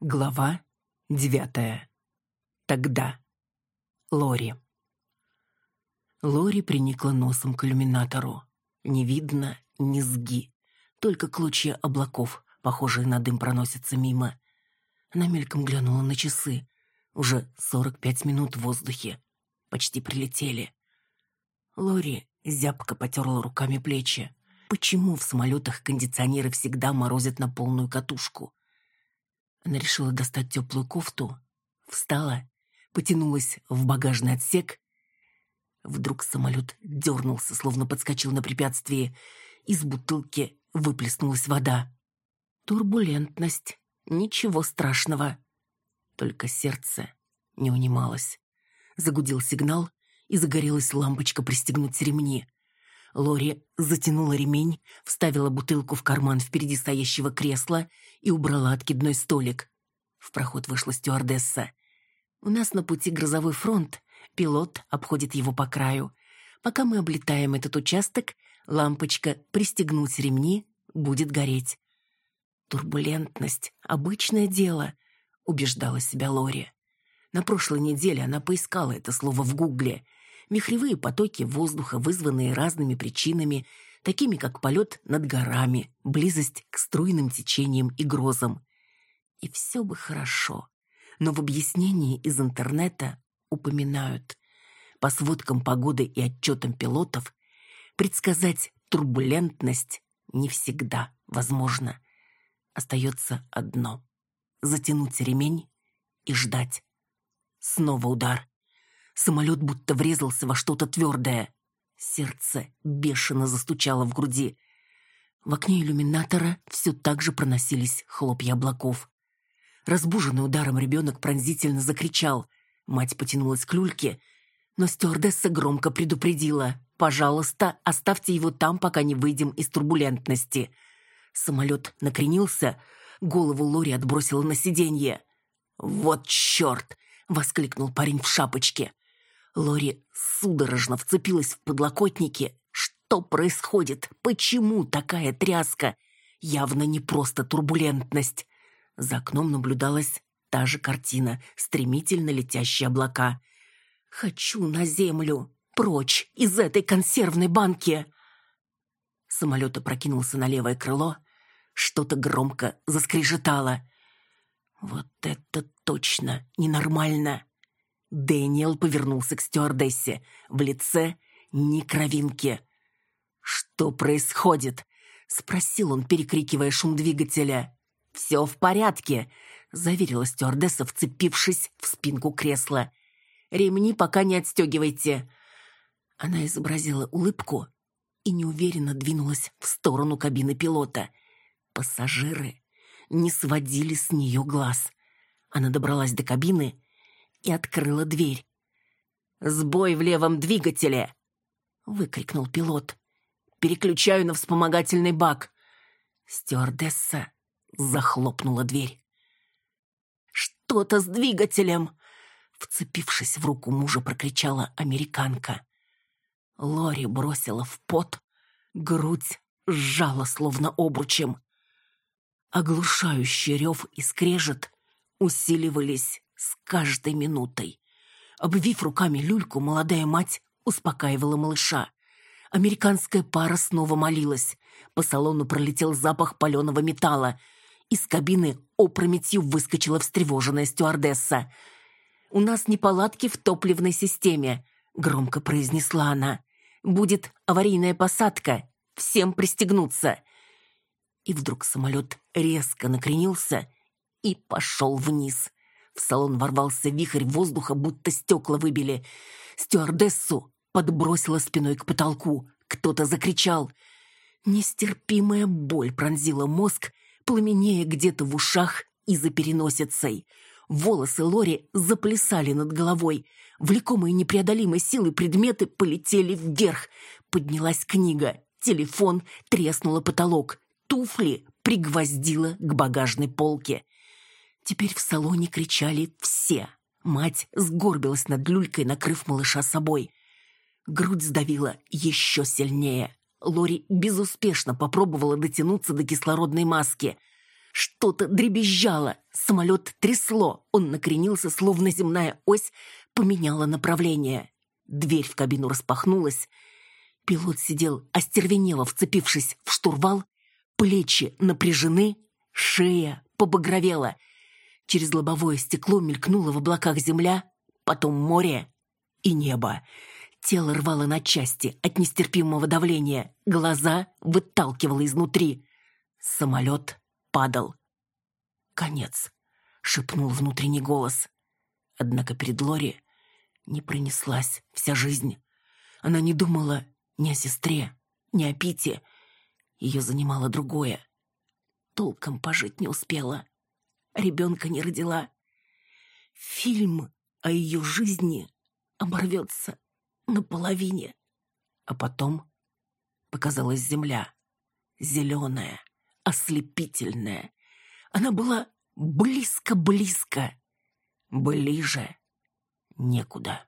Глава девятая. Тогда. Лори. Лори приникла носом к иллюминатору. Не видно низги. Только клочья облаков, похожие на дым, проносятся мимо. Она мельком глянула на часы. Уже сорок пять минут в воздухе. Почти прилетели. Лори зябко потерла руками плечи. Почему в самолетах кондиционеры всегда морозят на полную катушку? Она решила достать теплую кофту, встала, потянулась в багажный отсек. Вдруг самолет дернулся, словно подскочил на препятствие. Из бутылки выплеснулась вода. Турбулентность. Ничего страшного. Только сердце не унималось. Загудел сигнал, и загорелась лампочка пристегнуть ремни. Лори затянула ремень, вставила бутылку в карман впереди стоящего кресла и убрала откидной столик. В проход вышла стюардесса. «У нас на пути грозовой фронт. Пилот обходит его по краю. Пока мы облетаем этот участок, лампочка «Пристегнуть ремни» будет гореть. «Турбулентность — обычное дело», — убеждала себя Лори. На прошлой неделе она поискала это слово в гугле — вихревые потоки воздуха, вызванные разными причинами, такими как полет над горами, близость к струйным течениям и грозам. И все бы хорошо, но в объяснении из интернета упоминают. По сводкам погоды и отчетам пилотов предсказать турбулентность не всегда возможно. Остается одно — затянуть ремень и ждать. Снова удар. Самолет будто врезался во что-то твердое. Сердце бешено застучало в груди. В окне иллюминатора все так же проносились хлопья облаков. Разбуженный ударом ребенок пронзительно закричал. Мать потянулась к люльке, но стюардесса громко предупредила. «Пожалуйста, оставьте его там, пока не выйдем из турбулентности». Самолет накренился, голову Лори отбросило на сиденье. «Вот черт!» — воскликнул парень в шапочке. Лори судорожно вцепилась в подлокотники. Что происходит? Почему такая тряска? Явно не просто турбулентность. За окном наблюдалась та же картина, стремительно летящие облака. «Хочу на землю! Прочь из этой консервной банки!» Самолет опрокинулся на левое крыло. Что-то громко заскрежетало. «Вот это точно ненормально!» Дэниел повернулся к стюардессе. В лице ни кровинки. «Что происходит?» — спросил он, перекрикивая шум двигателя. «Все в порядке», — заверила стюардесса, вцепившись в спинку кресла. «Ремни пока не отстегивайте». Она изобразила улыбку и неуверенно двинулась в сторону кабины пилота. Пассажиры не сводили с нее глаз. Она добралась до кабины и открыла дверь. «Сбой в левом двигателе!» — выкрикнул пилот. «Переключаю на вспомогательный бак». Стюардесса захлопнула дверь. «Что-то с двигателем!» Вцепившись в руку мужа, прокричала американка. Лори бросила в пот, грудь сжала словно обручем. Оглушающий рев и скрежет усиливались с каждой минутой. Обвив руками люльку, молодая мать успокаивала малыша. Американская пара снова молилась. По салону пролетел запах паленого металла. Из кабины опрометью выскочила встревоженная стюардесса. «У нас неполадки в топливной системе», — громко произнесла она. «Будет аварийная посадка. Всем пристегнуться». И вдруг самолет резко накренился и пошел вниз. В салон ворвался вихрь воздуха, будто стекла выбили. Стюардессу подбросила спиной к потолку. Кто-то закричал. Нестерпимая боль пронзила мозг, пламенея где-то в ушах и за переносицей. Волосы Лори заплясали над головой. Влекомые непреодолимой силой предметы полетели вверх. Поднялась книга. Телефон треснула потолок. Туфли пригвоздила к багажной полке. Теперь в салоне кричали все. Мать сгорбилась над люлькой, накрыв малыша собой. Грудь сдавила еще сильнее. Лори безуспешно попробовала дотянуться до кислородной маски. Что-то дребезжало, самолет трясло. Он накренился, словно земная ось поменяла направление. Дверь в кабину распахнулась. Пилот сидел, остервенело вцепившись в штурвал, плечи напряжены, шея побагровела. Через лобовое стекло мелькнуло в облаках земля, потом море и небо. Тело рвало на части от нестерпимого давления, глаза выталкивало изнутри. Самолет падал. «Конец», — шепнул внутренний голос. Однако перед Лори не пронеслась вся жизнь. Она не думала ни о сестре, ни о Пите. Ее занимало другое. Толком пожить не успела. Ребенка не родила. Фильм о ее жизни оборвется наполовине. А потом показалась земля. Зеленая, ослепительная. Она была близко-близко. Ближе некуда.